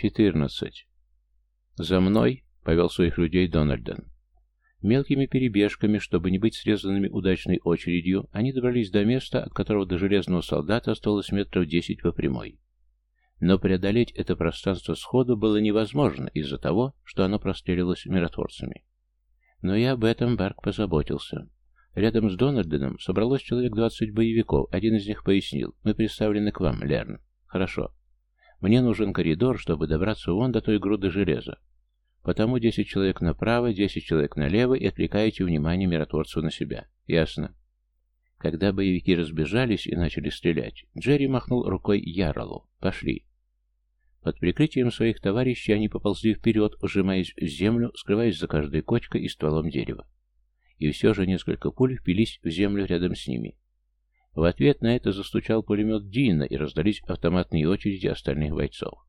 Четырнадцать. «За мной!» — повел своих людей Дональден. Мелкими перебежками, чтобы не быть срезанными удачной очередью, они добрались до места, от которого до железного солдата осталось метров десять по прямой. Но преодолеть это пространство сходу было невозможно из-за того, что оно прострелилось миротворцами. Но и об этом Барк позаботился. Рядом с Дональденом собралось человек двадцать боевиков. Один из них пояснил. «Мы представлены к вам, Лерн». «Хорошо. Мне нужен коридор, чтобы добраться вон до той груды железа. Потому десять человек направо, десять человек налево и отвлекаете внимание миротворцев на себя. Ясно?» Когда боевики разбежались и начали стрелять, Джерри махнул рукой Яролу. «Пошли». Под прикрытием своих товарищей они поползли вперед, ужимаясь в землю, скрываясь за каждой кочкой и стволом дерева. И все же несколько пуль впились в землю рядом с ними. В ответ на это застучал пулемет Дина, и раздались автоматные очереди остальных бойцов.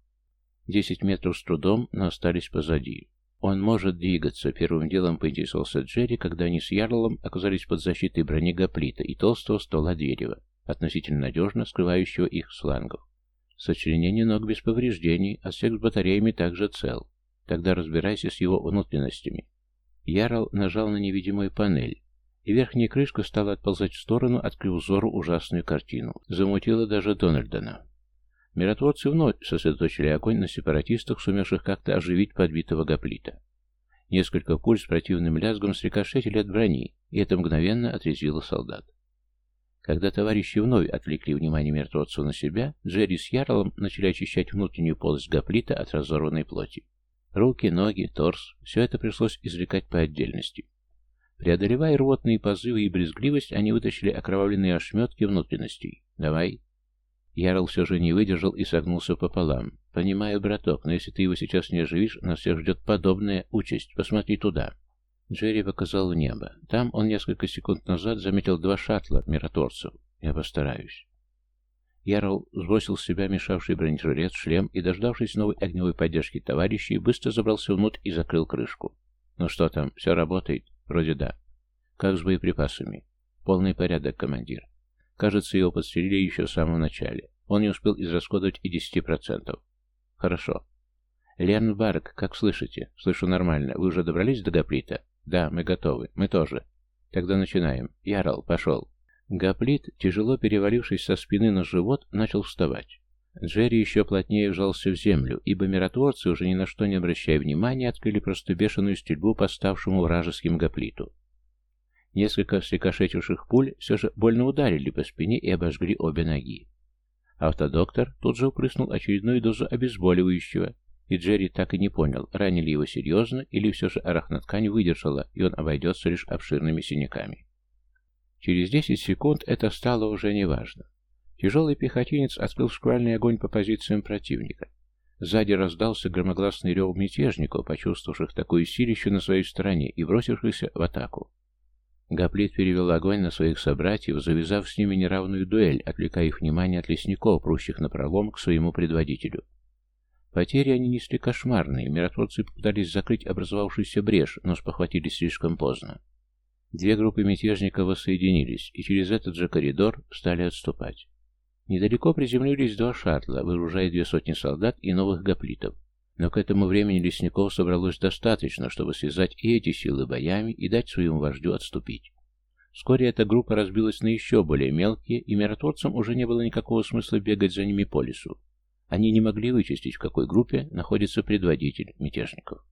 Десять метров с трудом, но остались позади. Он может двигаться, первым делом поинтересовался Джерри, когда они с Ярлом оказались под защитой брони гоплита и толстого ствола дерева, относительно надежно скрывающего их с флангов. Сочленение ног без повреждений, а отсек с батареями также цел. Тогда разбирайся с его внутренностями. Ярл нажал на невидимую панель, и верхняя крышка стала отползать в сторону, открыв взору ужасную картину. Замутила даже Дональдона. Миротворцы вновь сосредоточили огонь на сепаратистах, сумевших как-то оживить подбитого гоплита. Несколько пуль с противным лязгом срикошетили от брони, и это мгновенно отрезвило солдат. Когда товарищи вновь отвлекли внимание мертвецу на себя, Джерри с Ярлом начали очищать внутреннюю полость гоплита от разорванной плоти. Руки, ноги, торс – все это пришлось извлекать по отдельности. Преодолевая рвотные позывы и брезгливость, они вытащили окровавленные ошметки внутренностей. «Давай». Ярл все же не выдержал и согнулся пополам. «Понимаю, браток, но если ты его сейчас не оживишь, нас всех ждет подобная участь. Посмотри туда». Джерри показал в небо. Там он несколько секунд назад заметил два шаттла миротворцев. Я постараюсь. Ярл сбросил с себя мешавший бронежилет, шлем и, дождавшись новой огневой поддержки товарищей, быстро забрался внутрь и закрыл крышку. «Ну что там, все работает?» «Вроде да». «Как с боеприпасами?» «Полный порядок, командир». Кажется, его подстрелили еще в самом начале. Он не успел израсходовать и десяти процентов. «Хорошо». «Лерн Барк, как слышите?» «Слышу нормально. Вы уже добрались до Гоплита?» «Да, мы готовы. Мы тоже». «Тогда начинаем. Ярл, пошел». Гоплит, тяжело перевалившись со спины на живот, начал вставать. Джерри еще плотнее вжался в землю, ибо миротворцы, уже ни на что не обращая внимания, открыли просто бешеную стрельбу по ставшему вражеским гоплиту. Несколько срикошетивших пуль все же больно ударили по спине и обожгли обе ноги. Автодоктор тут же упрыснул очередную дозу обезболивающего, и Джерри так и не понял, ранили его серьезно или все же арахноткань выдержала, и он обойдется лишь обширными синяками. Через 10 секунд это стало уже неважно. Тяжелый пехотинец открыл шквальный огонь по позициям противника. Сзади раздался громогласный рев мятежников, почувствовавших такую силищу на своей стороне и бросившихся в атаку. Гоплит перевел огонь на своих собратьев, завязав с ними неравную дуэль, отвлекая их внимание от лесников, прущих на пролом к своему предводителю. Потери они несли кошмарные, миротворцы попытались закрыть образовавшуюся брешь, но спохватились слишком поздно. Две группы мятежников воссоединились, и через этот же коридор стали отступать. Недалеко приземлились два шаттла, вооружая две сотни солдат и новых гоплитов. Но к этому времени лесников собралось достаточно, чтобы связать и эти силы боями и дать своему вождю отступить. Вскоре эта группа разбилась на еще более мелкие, и миротворцам уже не было никакого смысла бегать за ними по лесу. Они не могли вычистить, в какой группе находится предводитель мятежников.